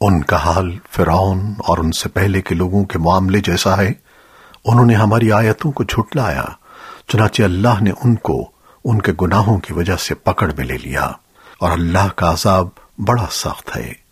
ان کا حال فرعون اور ان سے پہلے کے لوگوں کے معاملے جیسا ہے، انہوں نے ہماری آیتوں کو جھٹلایا، چنانچہ اللہ نے ان کو ان کے گناہوں کی وجہ سے پکڑ میں لے لیا اور اللہ کا عذاب بڑا سخت ہے۔